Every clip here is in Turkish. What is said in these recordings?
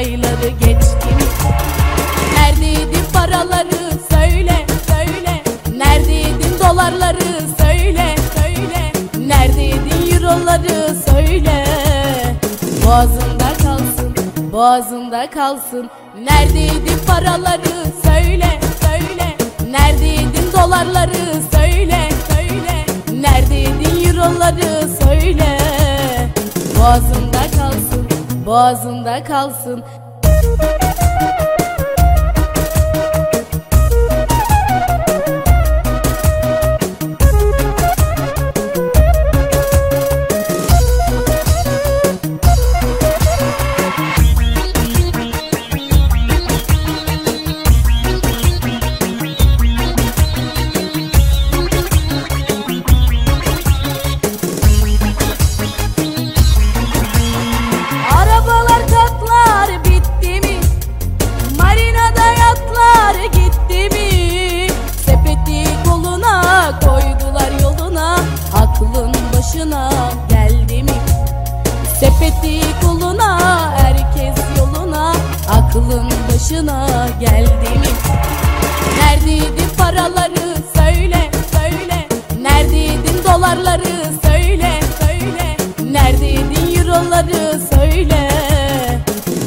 ayları geçti. Mi Neredeydi paraları söyle söyle. Neredeydin dolarları söyle söyle. Neredeydin euroları söyle. Boğazında kalsın boğazında kalsın. Neredeydin paraları söyle söyle. Neredeydin dolarları söyle söyle. Neredeydin euroları söyle. Boğazında kalsın boğazında kalsın Aklın başına geldi mi? Sepeti koluna herkes yoluna. Aklın başına geldi mi? Neredeydi paraları söyle söyle. Neredeydin dolarları söyle söyle. Neredeydin euroları söyle.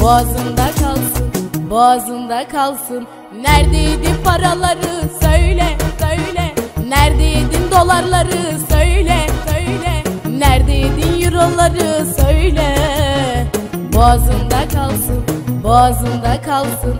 Boğazında kalsın boğazında kalsın. Neredeydi paraları söyle söyle. Neredeydin dolarları söyle söyle. Neredeydin euroları söyle. Boğazında kalsın boğazında kalsın